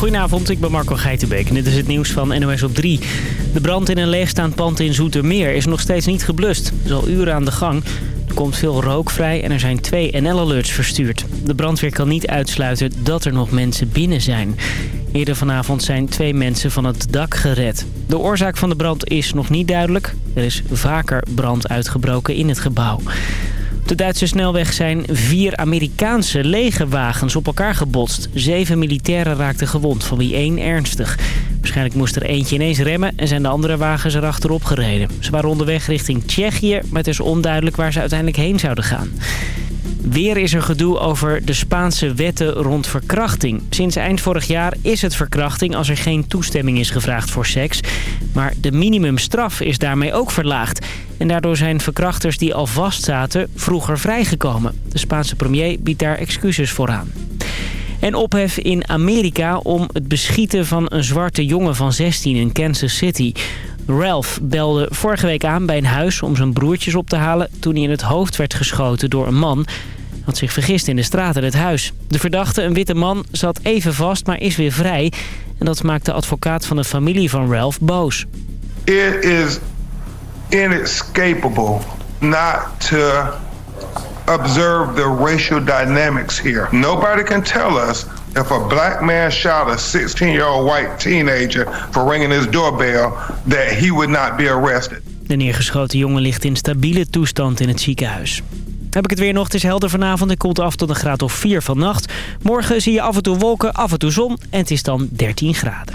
Goedenavond, ik ben Marco Geitenbeek en dit is het nieuws van NOS op 3. De brand in een leegstaand pand in Zoetermeer is nog steeds niet geblust. Het is al uren aan de gang. Er komt veel rook vrij en er zijn twee NL-alerts verstuurd. De brandweer kan niet uitsluiten dat er nog mensen binnen zijn. Eerder vanavond zijn twee mensen van het dak gered. De oorzaak van de brand is nog niet duidelijk. Er is vaker brand uitgebroken in het gebouw. De Duitse snelweg zijn vier Amerikaanse legerwagens op elkaar gebotst. Zeven militairen raakten gewond, van wie één ernstig. Waarschijnlijk moest er eentje ineens remmen en zijn de andere wagens erachterop gereden. Ze waren onderweg richting Tsjechië, maar het is onduidelijk waar ze uiteindelijk heen zouden gaan. Weer is er gedoe over de Spaanse wetten rond verkrachting. Sinds eind vorig jaar is het verkrachting als er geen toestemming is gevraagd voor seks. Maar de minimumstraf is daarmee ook verlaagd. En daardoor zijn verkrachters die al vastzaten vroeger vrijgekomen. De Spaanse premier biedt daar excuses voor aan. En ophef in Amerika om het beschieten van een zwarte jongen van 16 in Kansas City. Ralph belde vorige week aan bij een huis om zijn broertjes op te halen... toen hij in het hoofd werd geschoten door een man. Hij had zich vergist in de straat in het huis. De verdachte, een witte man, zat even vast, maar is weer vrij. En dat maakt de advocaat van de familie van Ralph boos. It is inescapable not to observe the racial dynamics here. Nobody can tell us if a black man shot a 16-year-old white teenager for ringing his doorbell that he would not be arrested. De neergeschoten jongen ligt in stabiele toestand in het ziekenhuis. Heb ik het weer nog. Het is helder vanavond en komt af tot een graad of 4 vannacht. Morgen zie je af en toe wolken, af en toe zon en het is dan 13 graden.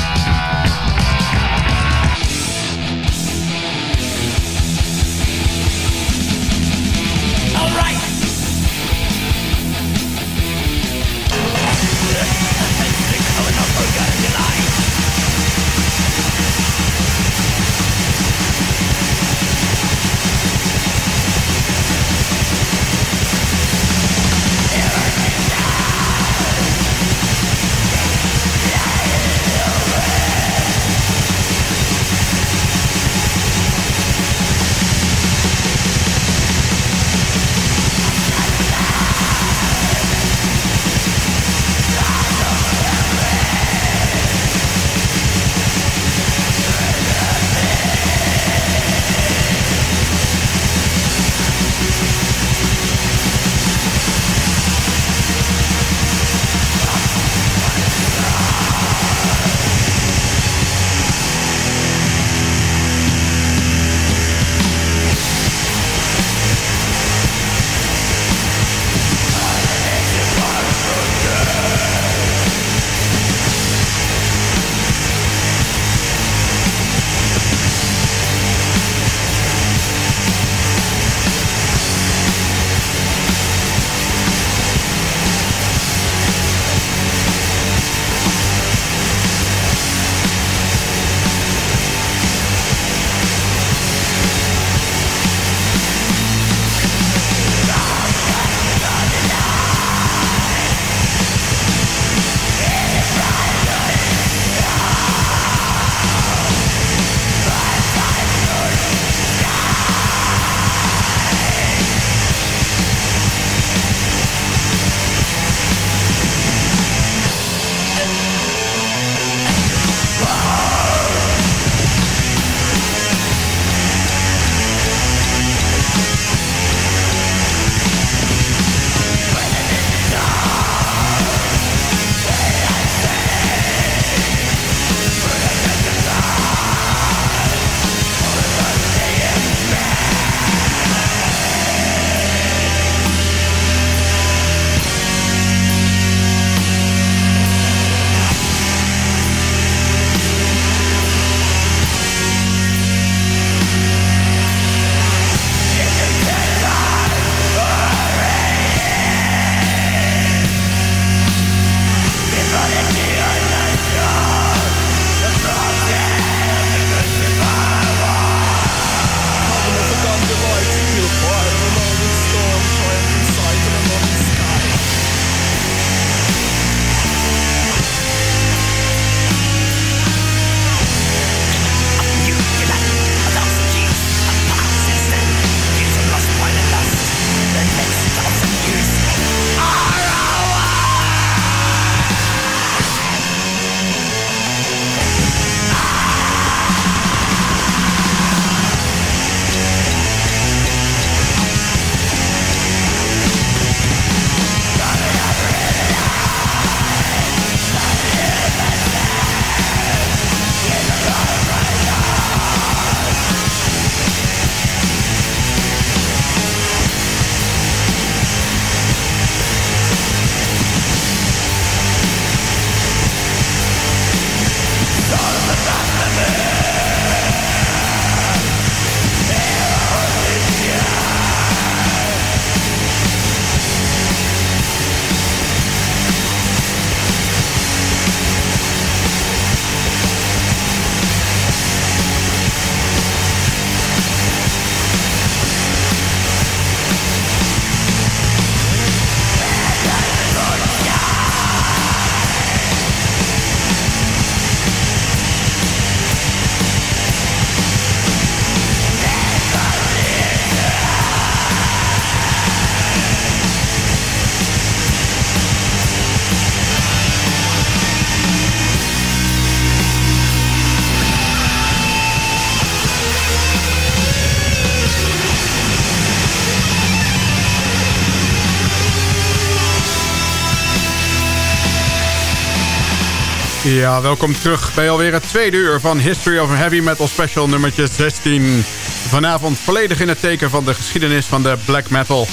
Ja, welkom terug bij alweer het tweede uur van History of Heavy Metal Special nummertje 16. Vanavond volledig in het teken van de geschiedenis van de black metal.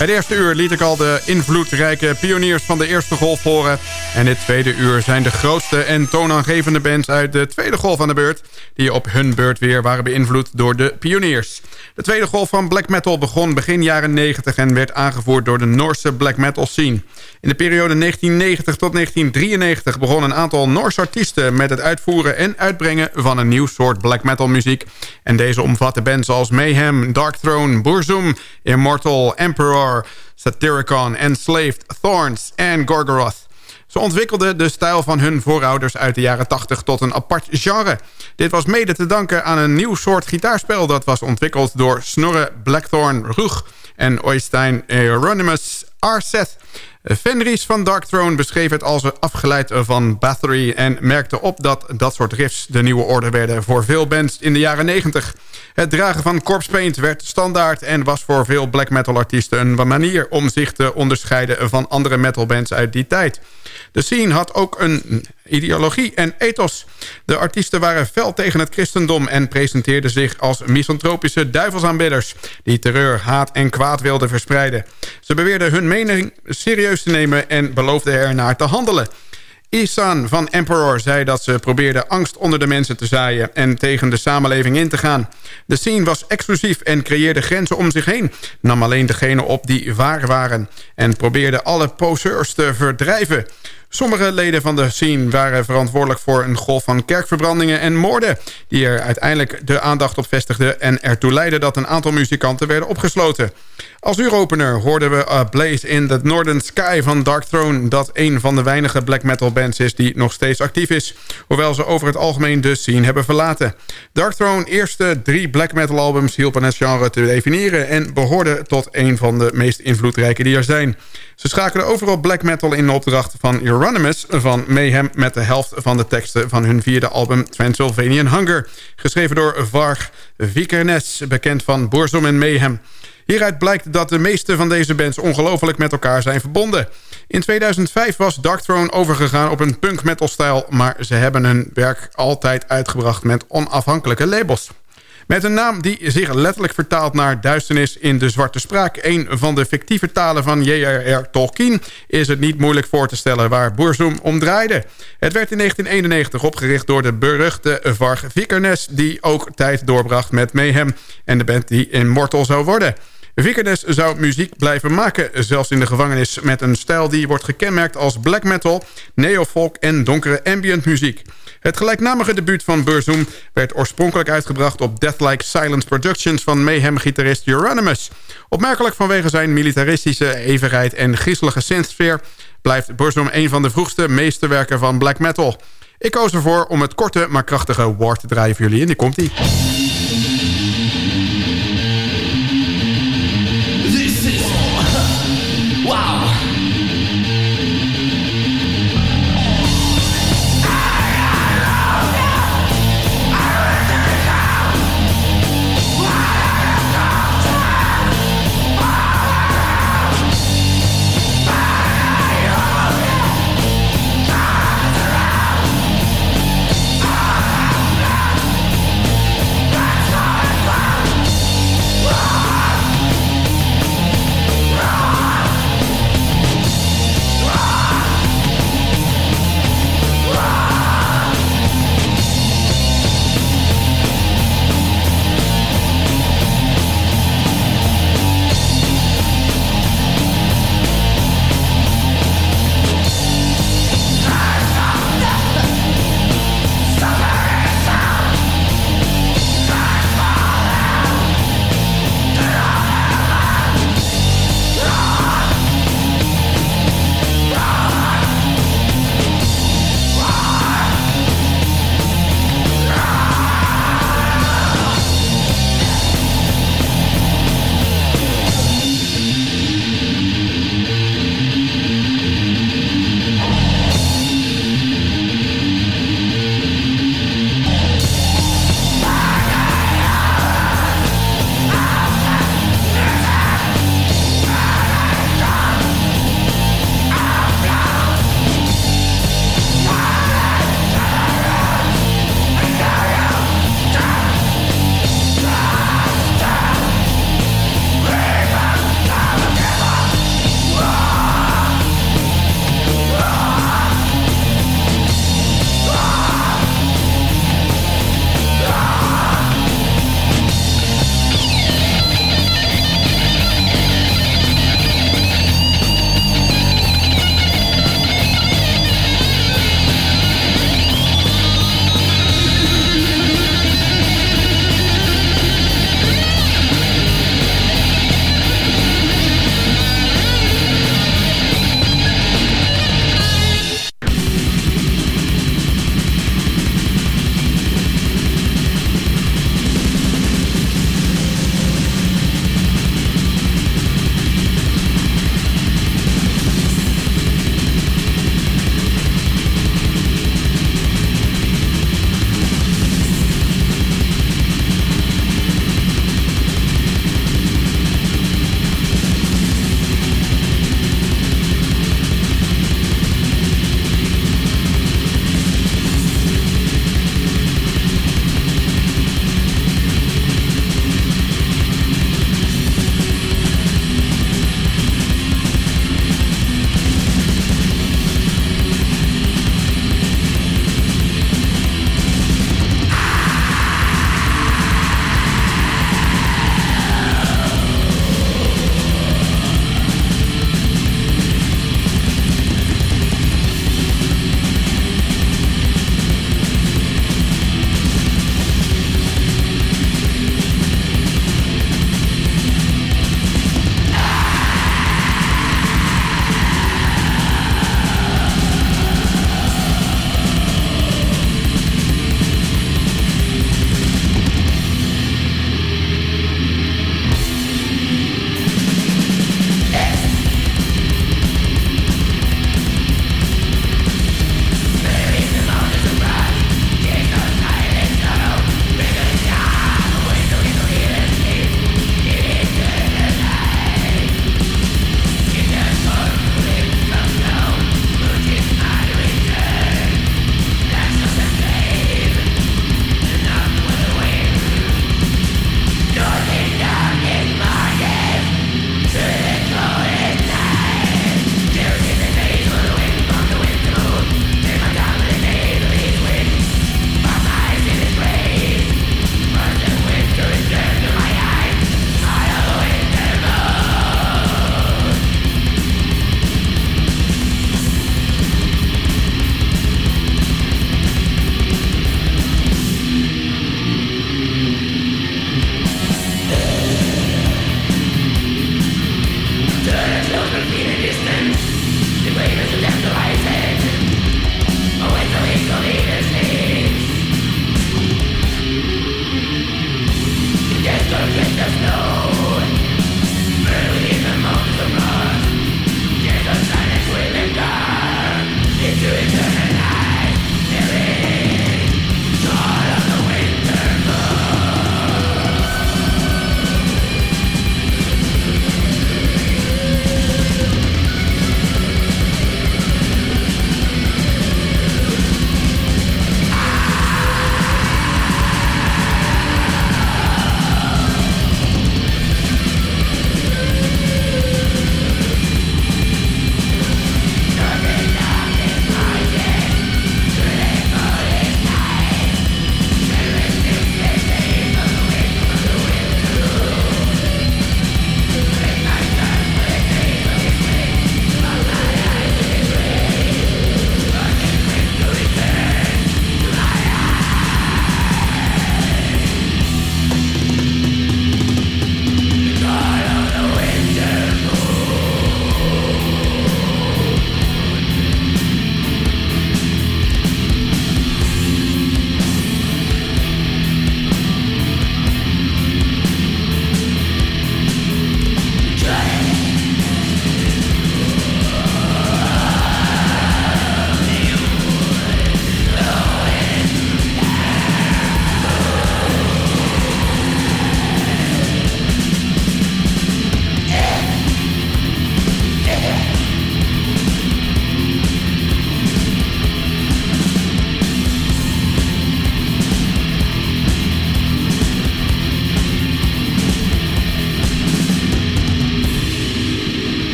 Het eerste uur liet ik al de invloedrijke pioniers van de eerste golf horen. En dit tweede uur zijn de grootste en toonaangevende bands uit de tweede golf aan de beurt... die op hun beurt weer waren beïnvloed door de pioniers. De tweede golf van black metal begon begin jaren 90 en werd aangevoerd door de Noorse black metal scene. In de periode 1990 tot 1993 begonnen een aantal Noorse artiesten... met het uitvoeren en uitbrengen van een nieuw soort black metal muziek. En deze omvatten bands als Mayhem, Dark Throne, Burzum, Immortal, Emperor... Satyricon, Enslaved, Thorns en Gorgoroth. Ze ontwikkelden de stijl van hun voorouders uit de jaren 80 tot een apart genre. Dit was mede te danken aan een nieuw soort gitaarspel... dat was ontwikkeld door Snorre Blackthorn Rug en Oystein Euronymous Arseth. Fenris van Dark Throne beschreef het als afgeleid van Bathory... en merkte op dat dat soort riffs de nieuwe orde werden voor veel bands in de jaren 90. Het dragen van corpse paint werd standaard... en was voor veel black metal artiesten een manier om zich te onderscheiden... van andere metalbands uit die tijd. De scene had ook een ideologie en ethos. De artiesten waren fel tegen het christendom... en presenteerden zich als misantropische duivelsaanbidders... die terreur, haat en kwaad wilden verspreiden. Ze beweerden hun mening serieus te nemen... en beloofden ernaar te handelen. Isan van Emperor zei dat ze probeerden angst onder de mensen te zaaien... en tegen de samenleving in te gaan. De scene was exclusief en creëerde grenzen om zich heen. Nam alleen degene op die waar waren... en probeerde alle poseurs te verdrijven. Sommige leden van de scene waren verantwoordelijk voor een golf van kerkverbrandingen en moorden... die er uiteindelijk de aandacht op vestigden... en ertoe leidden dat een aantal muzikanten werden opgesloten. Als uuropener hoorden we uh, Blaze in the Northern Sky van Dark Throne... dat een van de weinige black metal bands is die nog steeds actief is... hoewel ze over het algemeen de scene hebben verlaten. Dark Throne eerste drie black metal albums hielpen het genre te definiëren... en behoorden tot een van de meest invloedrijke die er zijn... Ze schakelen overal black metal in opdracht van Euronymous van Mayhem... met de helft van de teksten van hun vierde album Transylvanian Hunger. Geschreven door Varg Vikernes, bekend van Burzum en Mayhem. Hieruit blijkt dat de meeste van deze bands ongelooflijk met elkaar zijn verbonden. In 2005 was Darkthrone overgegaan op een punk metal stijl... maar ze hebben hun werk altijd uitgebracht met onafhankelijke labels. Met een naam die zich letterlijk vertaalt naar duisternis in de zwarte spraak. Een van de fictieve talen van J.R.R. Tolkien is het niet moeilijk voor te stellen waar Burzum om draaide. Het werd in 1991 opgericht door de beruchte Varg Vikernes... die ook tijd doorbracht met Mayhem en de band die Immortal zou worden. Vikernes zou muziek blijven maken, zelfs in de gevangenis... met een stijl die wordt gekenmerkt als black metal, neofolk en donkere ambient muziek. Het gelijknamige debuut van Burzum werd oorspronkelijk uitgebracht... op Deathlike Silence Productions van Mayhem-gitarist Euronymous. Opmerkelijk vanwege zijn militaristische evenheid en griezelige synthsfeer... blijft Burzum een van de vroegste meesterwerken van black metal. Ik koos ervoor om het korte maar krachtige War te draaien voor jullie. En die komt-ie.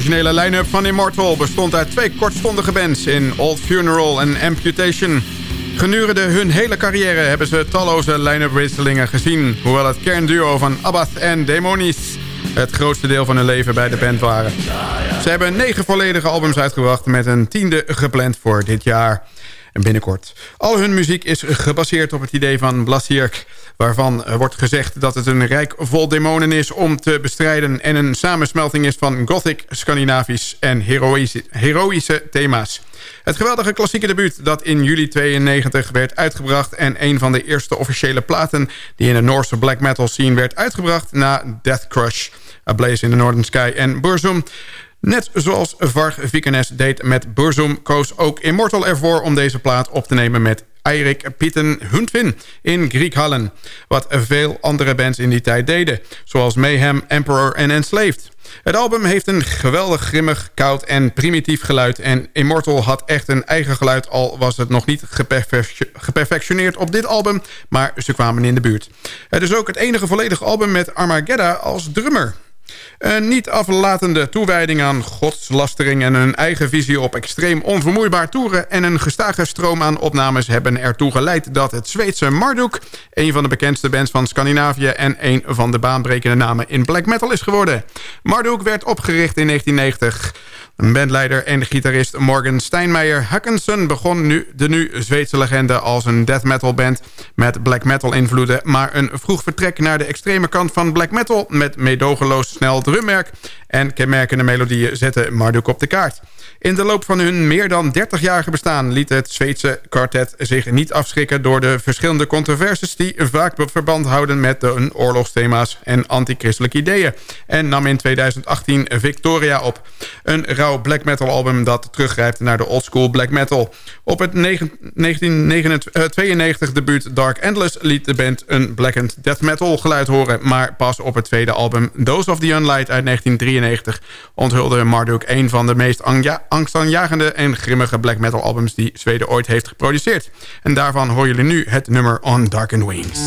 Originele line-up van Immortal bestond uit twee kortstondige bands in Old Funeral en Amputation. Gedurende hun hele carrière hebben ze talloze line-up wisselingen gezien... hoewel het kernduo van Abath en Demonis het grootste deel van hun leven bij de band waren. Ze hebben negen volledige albums uitgebracht met een tiende gepland voor dit jaar. En binnenkort. Al hun muziek is gebaseerd op het idee van Blasierk... waarvan wordt gezegd dat het een rijk vol demonen is om te bestrijden... en een samensmelting is van gothic, Scandinavisch en heroïsche, heroïsche thema's. Het geweldige klassieke debuut dat in juli 92 werd uitgebracht... en een van de eerste officiële platen die in de Noorse black metal scene werd uitgebracht... na Death Crush, A Blaze in the Northern Sky en Burzum... Net zoals Varg Vikenes deed met Burzum... koos ook Immortal ervoor om deze plaat op te nemen met Eirik Pitten Huntwin in Griekhallen. Wat veel andere bands in die tijd deden. Zoals Mayhem, Emperor en Enslaved. Het album heeft een geweldig grimmig, koud en primitief geluid... en Immortal had echt een eigen geluid... al was het nog niet geperfectioneerd op dit album... maar ze kwamen in de buurt. Het is ook het enige volledige album met Armageddon als drummer. Een niet aflatende toewijding aan godslastering... en een eigen visie op extreem onvermoeibaar toeren... en een gestage stroom aan opnames hebben ertoe geleid... dat het Zweedse Marduk een van de bekendste bands van Scandinavië... en een van de baanbrekende namen in black metal is geworden. Marduk werd opgericht in 1990... Bandleider en gitarist Morgan Steinmeier Hackensen begon nu de nu Zweedse legende als een death metal band met black metal invloeden, maar een vroeg vertrek naar de extreme kant van black metal met meedogenloos snel drummerk en kenmerkende melodieën zette Marduk op de kaart. In de loop van hun meer dan 30-jarige bestaan liet het Zweedse kwartet zich niet afschrikken door de verschillende controversies die vaak verband houden met de oorlogsthema's en antichristelijke ideeën en nam in 2018 Victoria op. Een rauw black metal album dat teruggrijpt naar de oldschool black metal. Op het 1992 eh, debuut Dark Endless liet de band een blackened death metal geluid horen, maar pas op het tweede album Dose of the Unlight uit 1993 onthulde Marduk een van de meest angstaanjagende en grimmige black metal albums die Zweden ooit heeft geproduceerd. En daarvan horen jullie nu het nummer On Darkened Wings.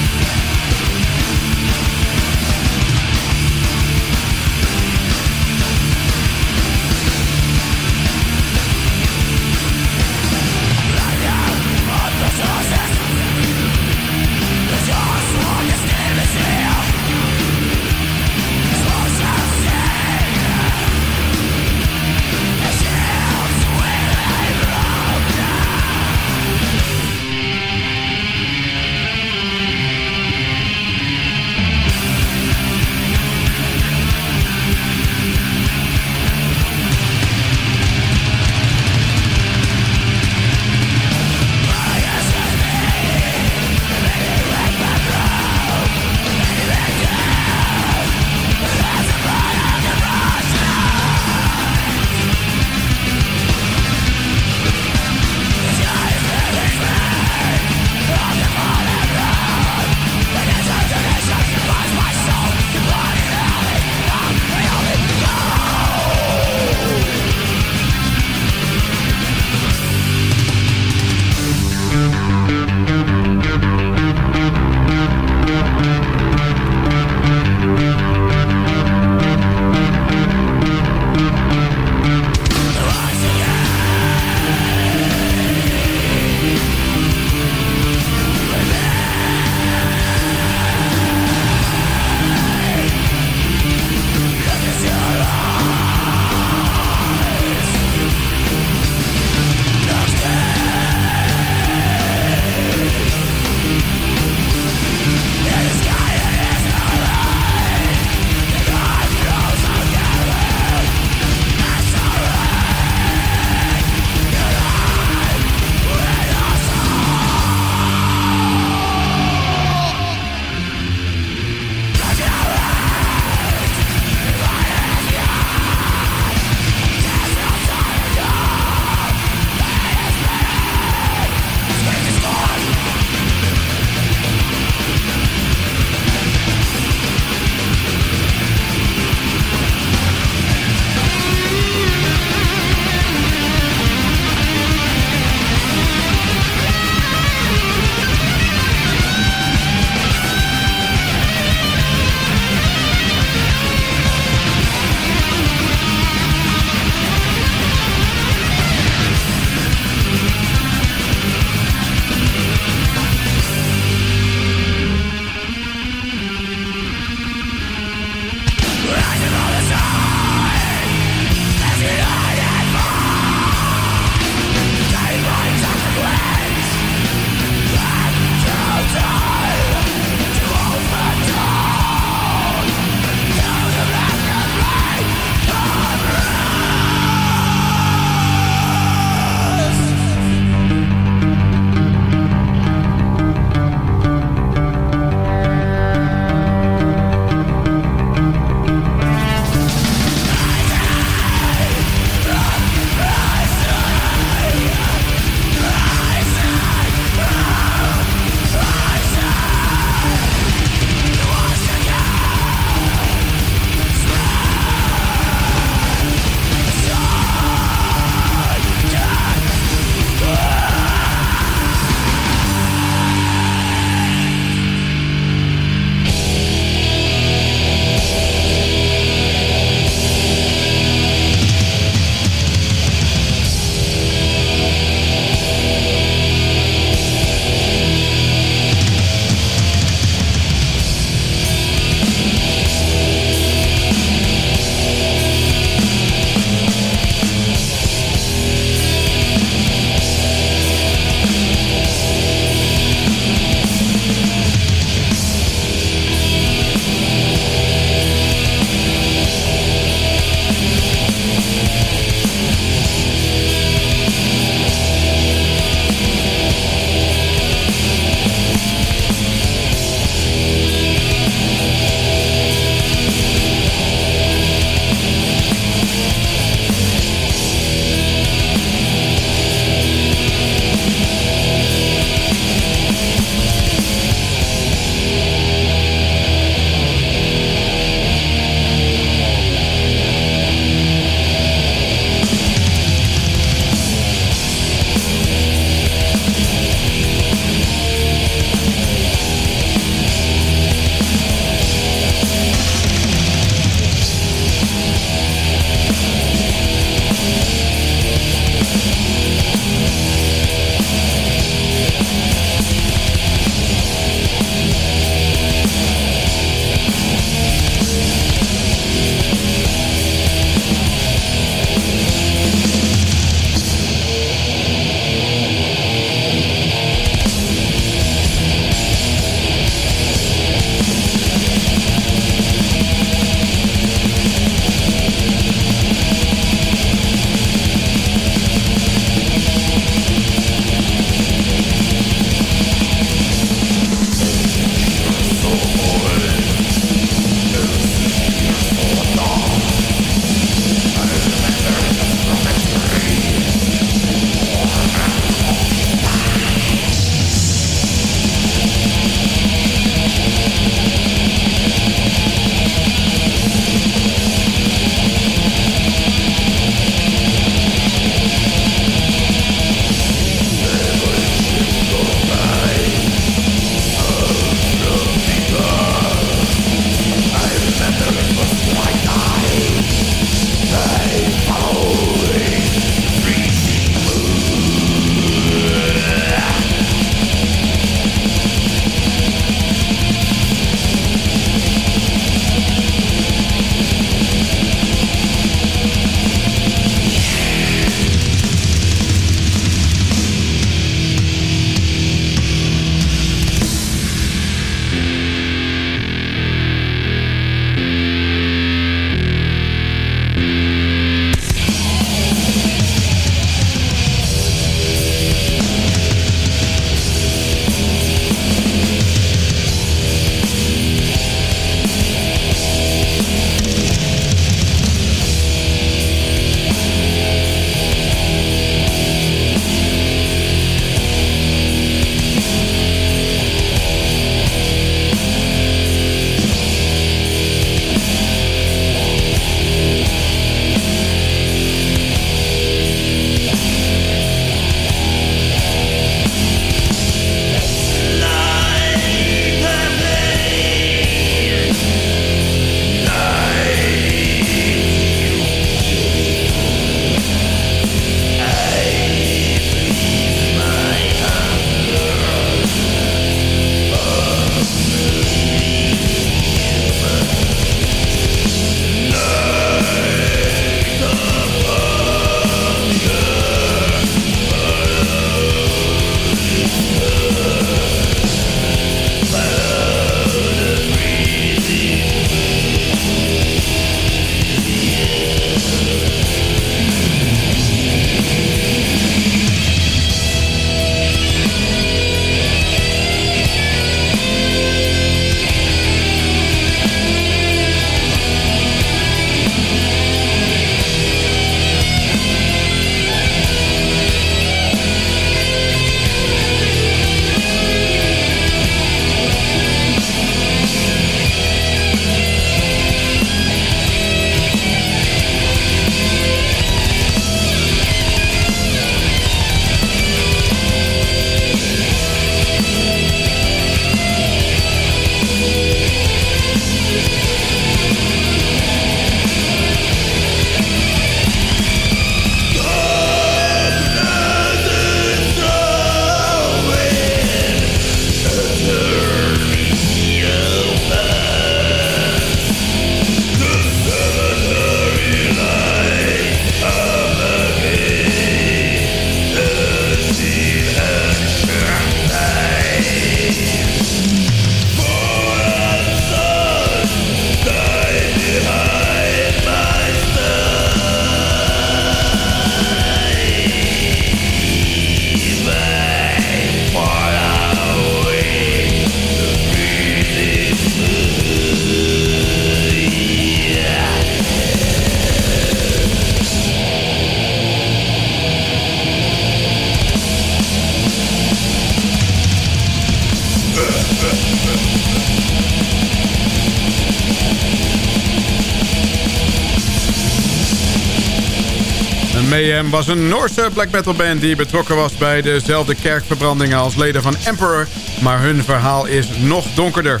Was een Noorse black metal band die betrokken was bij dezelfde kerkverbrandingen als leden van Emperor, maar hun verhaal is nog donkerder.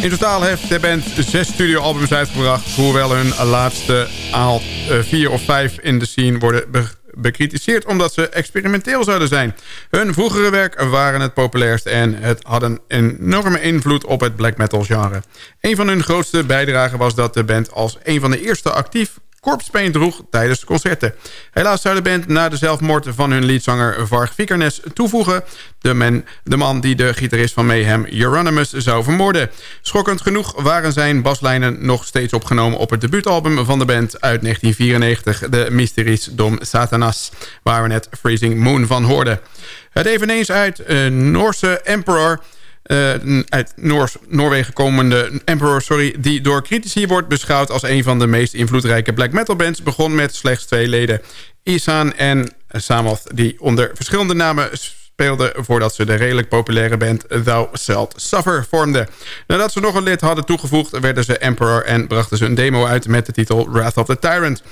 In totaal heeft de band zes studioalbums uitgebracht, hoewel hun laatste aal eh, vier of vijf in de scene worden bekritiseerd omdat ze experimenteel zouden zijn. Hun vroegere werk waren het populairst en het hadden een enorme invloed op het black metal genre. Een van hun grootste bijdragen was dat de band als een van de eerste actief korpspeen droeg tijdens concerten. Helaas zou de band na de zelfmoord van hun leadzanger Varg Vikernes toevoegen... De, de man die de gitarist van Mayhem, Euronymous, zou vermoorden. Schokkend genoeg waren zijn baslijnen nog steeds opgenomen... op het debuutalbum van de band uit 1994, de Mysteries Dom Satanas... waar we net Freezing Moon van hoorden. Het eveneens uit uh, Noorse Emperor uh, uit Noorwegen komende Emperor... Sorry, die door critici wordt beschouwd als een van de meest invloedrijke black metal bands... begon met slechts twee leden, Isan en Samoth... die onder verschillende namen speelden voordat ze de redelijk populaire band Thou Shalt Suffer vormden. Nadat ze nog een lid hadden toegevoegd werden ze Emperor... en brachten ze een demo uit met de titel Wrath of the Tyrant...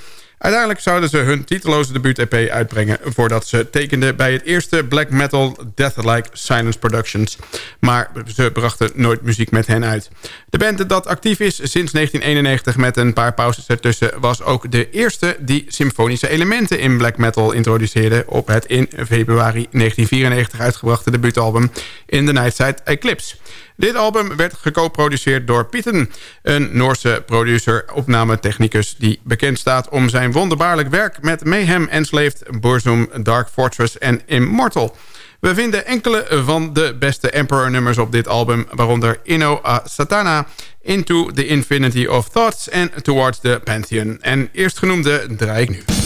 Uiteindelijk zouden ze hun titeloze debuut-EP uitbrengen... voordat ze tekenden bij het eerste black metal Death-like Silence Productions. Maar ze brachten nooit muziek met hen uit. De band dat actief is sinds 1991 met een paar pauzes ertussen... was ook de eerste die symfonische elementen in black metal introduceerde... op het in februari 1994 uitgebrachte debuutalbum In the Nightside Eclipse. Dit album werd geco-produceerd door Pieten, een Noorse producer, opnametechnicus... die bekend staat om zijn wonderbaarlijk werk met Mayhem, Enslaved, Burzum, Dark Fortress en Immortal... We vinden enkele van de beste Emperor-nummers op dit album... waaronder Inno a Satana, Into the Infinity of Thoughts en Towards the Pantheon. En eerstgenoemde draai ik nu.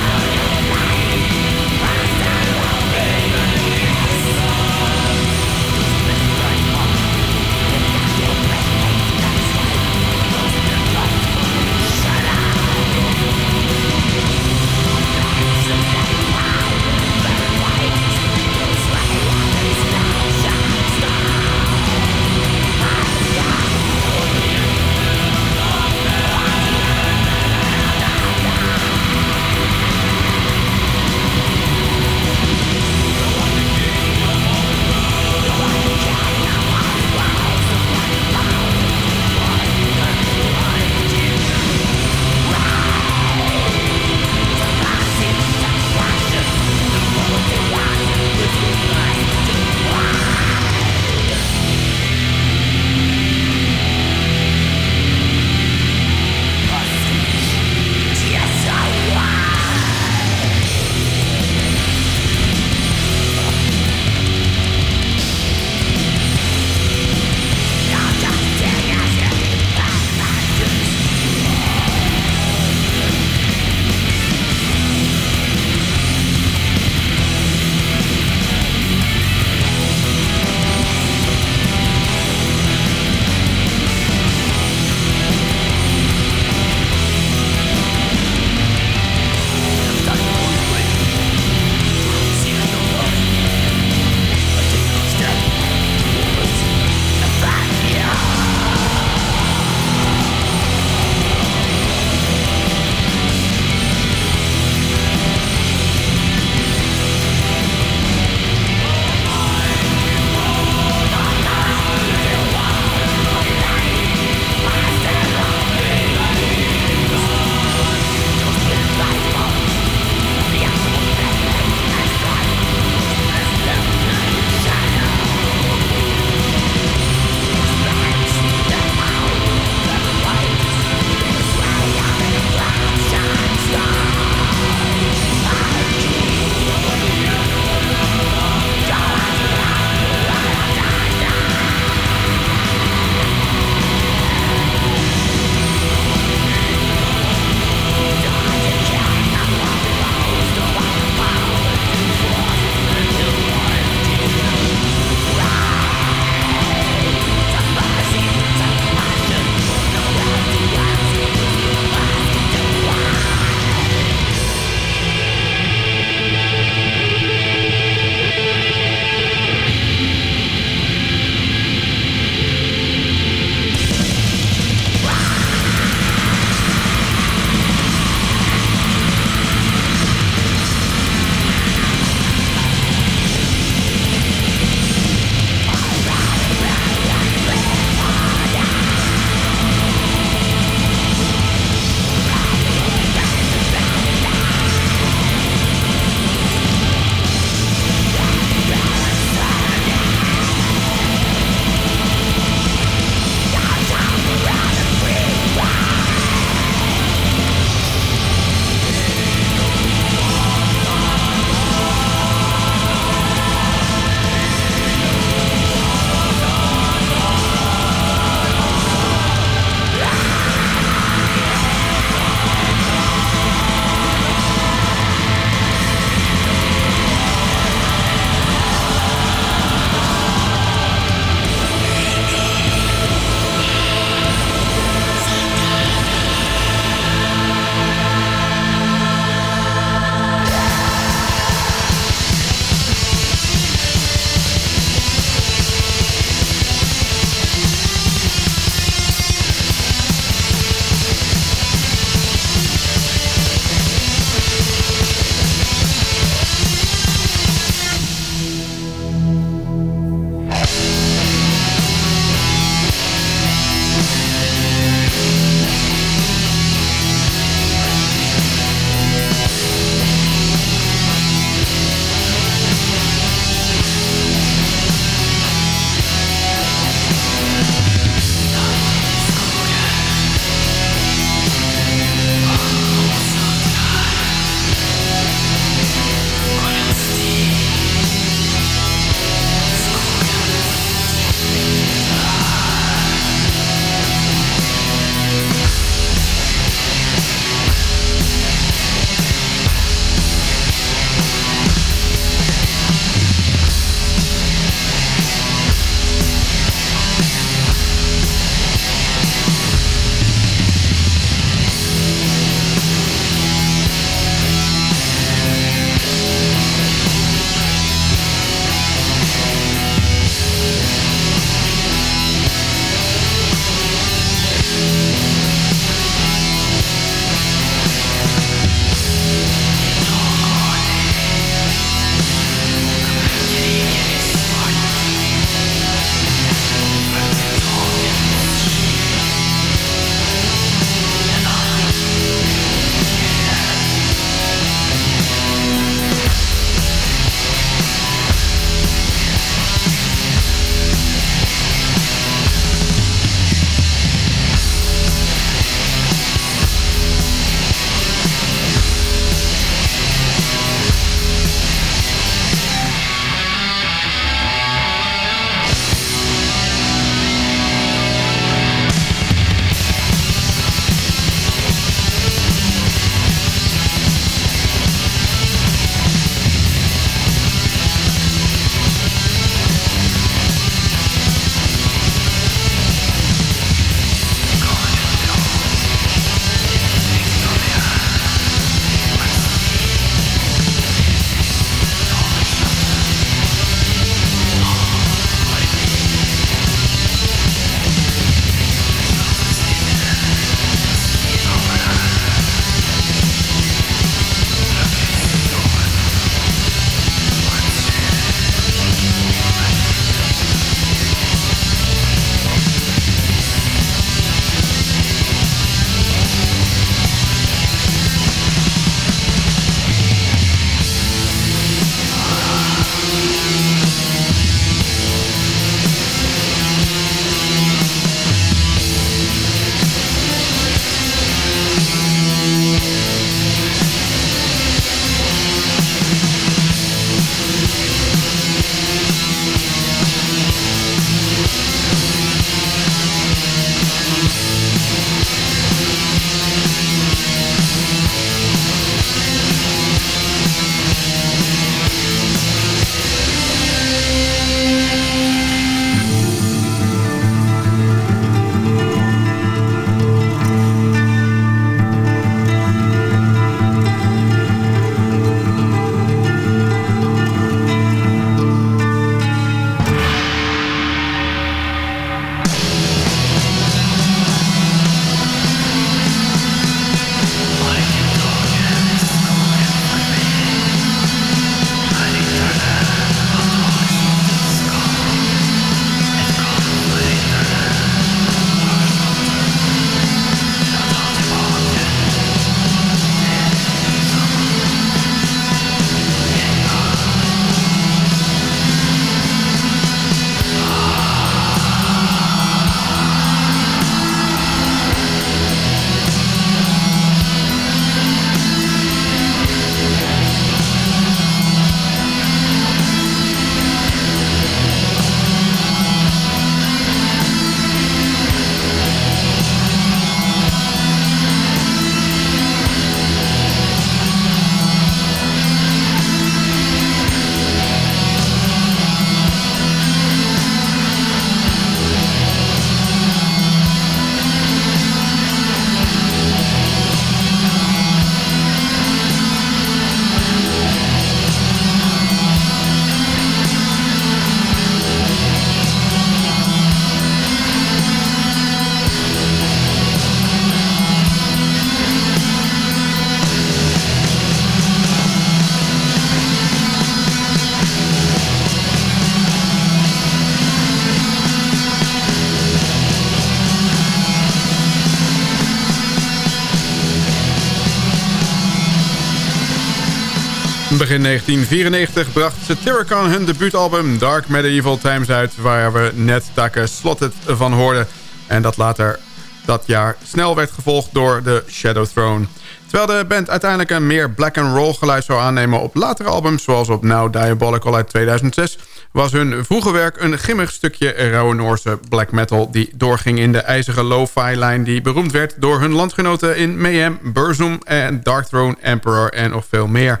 Begin 1994 bracht Satyricon hun debuutalbum Dark Medieval Times uit... waar we net Take Slotted van hoorden. En dat later dat jaar snel werd gevolgd door de Shadow Throne. Terwijl de band uiteindelijk een meer black and roll geluid zou aannemen op latere albums... zoals op Now Diabolical uit 2006 was hun vroege werk een grimmig stukje rauwe Noorse black metal... die doorging in de ijzige lo-fi-lijn die beroemd werd... door hun landgenoten in Mayhem, Burzum en Darkthrone, Emperor en nog veel meer.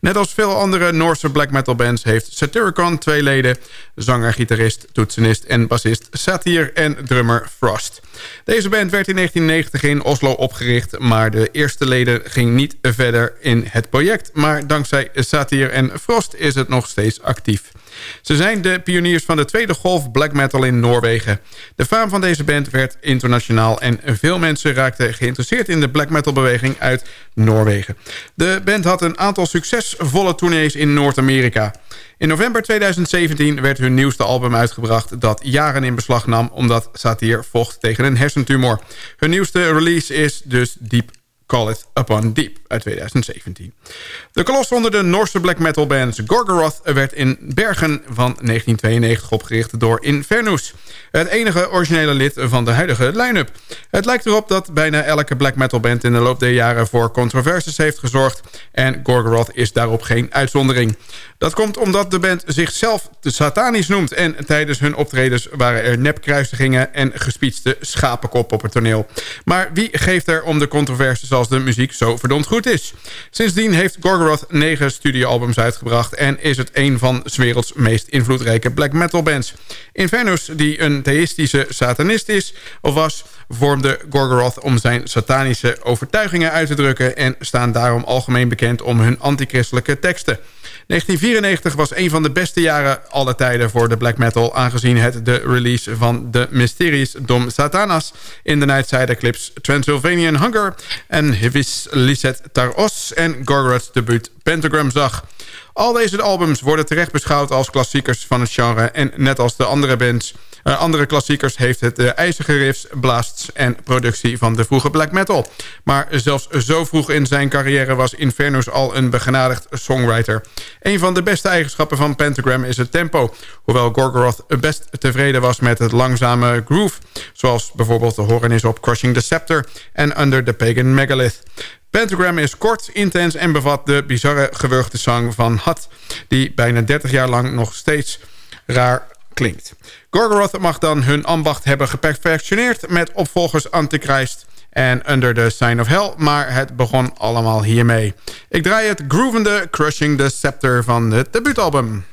Net als veel andere Noorse black metal bands heeft Satyricon twee leden... zanger, gitarist, toetsenist en bassist Satyr en drummer Frost. Deze band werd in 1990 in Oslo opgericht... maar de eerste leden ging niet verder in het project... maar dankzij Satyr en Frost is het nog steeds actief. Ze zijn de pioniers van de tweede golf black metal in Noorwegen. De faam van deze band werd internationaal... en veel mensen raakten geïnteresseerd in de black metal beweging uit Noorwegen. De band had een aantal succesvolle tournees in Noord-Amerika. In november 2017 werd hun nieuwste album uitgebracht... dat jaren in beslag nam omdat Satir vocht tegen een hersentumor. Hun nieuwste release is dus Deep Call It Upon Deep uit 2017. De kolos onder de Noorse black metal band Gorgoroth... werd in Bergen van 1992 opgericht door Infernus. Het enige originele lid van de huidige line-up. Het lijkt erop dat bijna elke black metal band... in de loop der jaren voor controversies heeft gezorgd... en Gorgoroth is daarop geen uitzondering. Dat komt omdat de band zichzelf de satanisch noemt... en tijdens hun optredens waren er nepkruisigingen... en gespietste schapenkop op het toneel. Maar wie geeft er om de controversies als de muziek zo verdomd goed is? Sindsdien heeft Gorgoroth negen studioalbums uitgebracht... en is het een van 's werelds meest invloedrijke black metal bands. Infernus, die een theïstische satanist is of was vormde Gorgoroth om zijn satanische overtuigingen uit te drukken... en staan daarom algemeen bekend om hun antichristelijke teksten. 1994 was een van de beste jaren aller tijden voor de black metal... aangezien het de release van de Mysteries Dom Satanas... in de Nightsider clips Transylvanian Hunger... en Hivis Lisset Taros en Gorgoroth's debuut Pentagram zag... Al deze albums worden terecht beschouwd als klassiekers van het genre... en net als de andere bands uh, andere klassiekers heeft het de ijzige riffs, blasts en productie van de vroege black metal. Maar zelfs zo vroeg in zijn carrière was Infernus al een begenadigd songwriter. Een van de beste eigenschappen van Pentagram is het tempo. Hoewel Gorgoroth best tevreden was met het langzame groove. Zoals bijvoorbeeld te horen is op Crushing the Scepter en Under the Pagan Megalith. Pentagram is kort, intens en bevat de bizarre gewurgde zang van Hat... die bijna 30 jaar lang nog steeds raar klinkt. Gorgoroth mag dan hun ambacht hebben geperfectioneerd... met opvolgers Antichrist en Under the Sign of Hell... maar het begon allemaal hiermee. Ik draai het groovende Crushing the Scepter van het debuutalbum.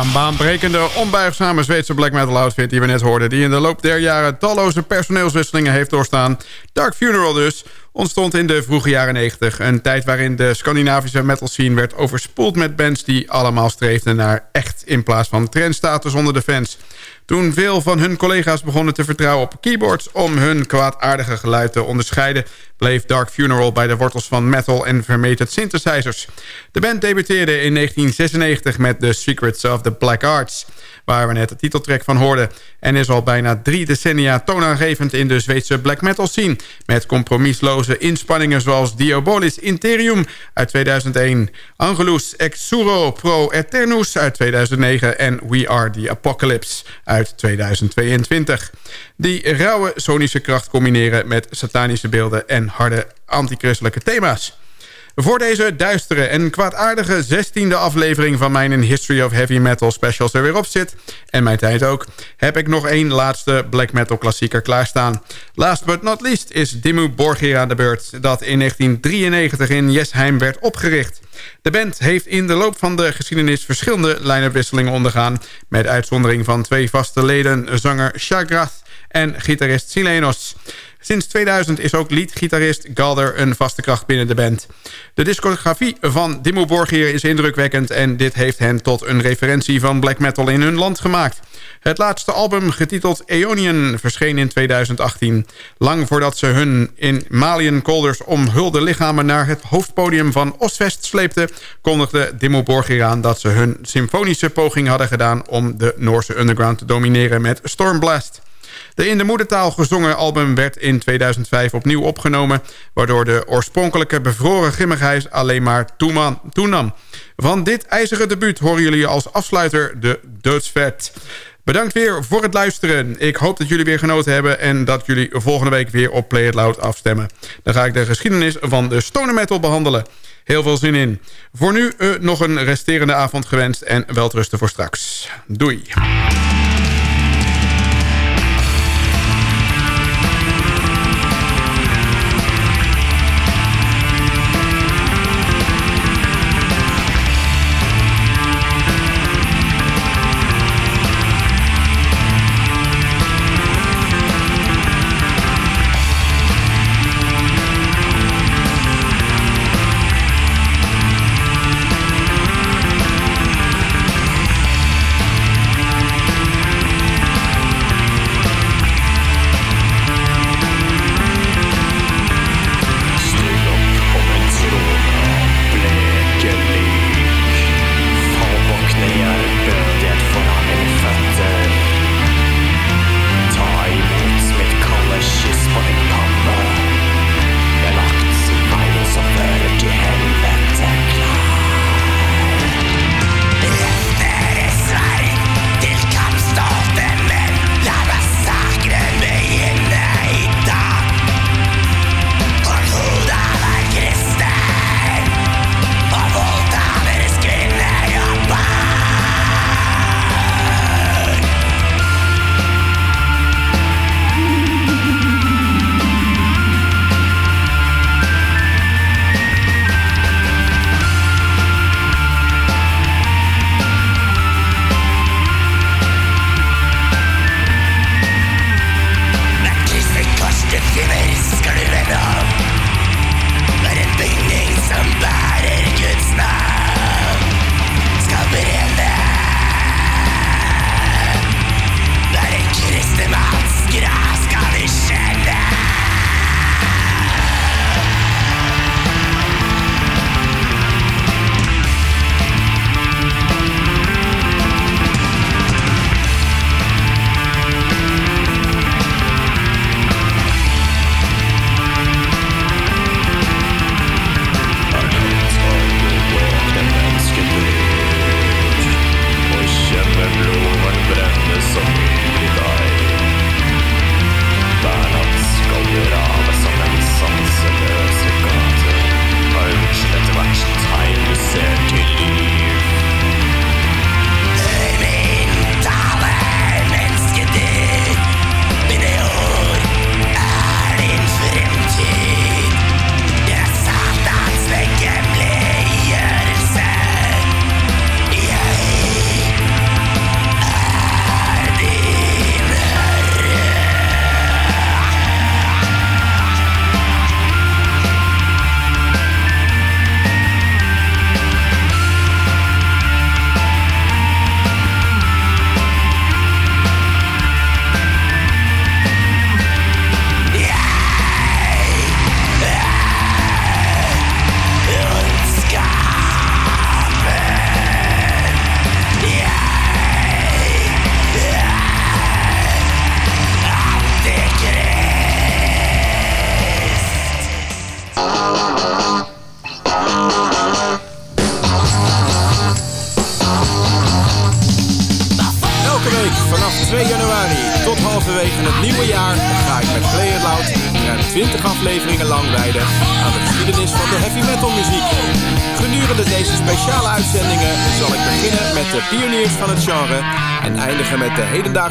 Een baanbrekende, onbuigzame Zweedse black metal outfit die we net hoorden... die in de loop der jaren talloze personeelswisselingen heeft doorstaan. Dark Funeral dus, ontstond in de vroege jaren 90. Een tijd waarin de Scandinavische metal scene werd overspoeld met bands... die allemaal streefden naar echt in plaats van trendstatus onder de fans... Toen veel van hun collega's begonnen te vertrouwen op keyboards... om hun kwaadaardige geluid te onderscheiden... bleef Dark Funeral bij de wortels van metal en vermeted synthesizers. De band debuteerde in 1996 met The Secrets of the Black Arts waar we net de titeltrack van hoorden... en is al bijna drie decennia toonaangevend in de Zweedse black metal scene... met compromisloze inspanningen zoals Diabolis Interium uit 2001... Angelus Exuro Pro Eternus uit 2009... en We Are The Apocalypse 2022. Die rauwe sonische kracht combineren met satanische beelden... en harde antichristelijke thema's. Voor deze duistere en kwaadaardige zestiende aflevering van mijn History of Heavy Metal specials er weer op zit... en mijn tijd ook, heb ik nog één laatste black metal klassieker klaarstaan. Last but not least is Dimmu Borgir aan de beurt... dat in 1993 in Jesheim werd opgericht. De band heeft in de loop van de geschiedenis verschillende lijnenwisselingen ondergaan... met uitzondering van twee vaste leden, zanger Shagrath en gitarist Silenos... Sinds 2000 is ook lead-gitarist Galder een vaste kracht binnen de band. De discografie van Dimmu Borgir is indrukwekkend... en dit heeft hen tot een referentie van black metal in hun land gemaakt. Het laatste album, getiteld Aeonian, verscheen in 2018. Lang voordat ze hun in Malian Colders omhulde lichamen... naar het hoofdpodium van Osvest sleepten... kondigde Dimmu Borgir aan dat ze hun symfonische poging hadden gedaan... om de Noorse underground te domineren met Stormblast. De in de moedertaal gezongen album werd in 2005 opnieuw opgenomen... waardoor de oorspronkelijke bevroren grimmigheid alleen maar toenam. Van dit ijzeren debuut horen jullie als afsluiter de Doodsvet. Bedankt weer voor het luisteren. Ik hoop dat jullie weer genoten hebben... en dat jullie volgende week weer op Play It Loud afstemmen. Dan ga ik de geschiedenis van de stoner metal behandelen. Heel veel zin in. Voor nu uh, nog een resterende avond gewenst... en welterusten voor straks. Doei.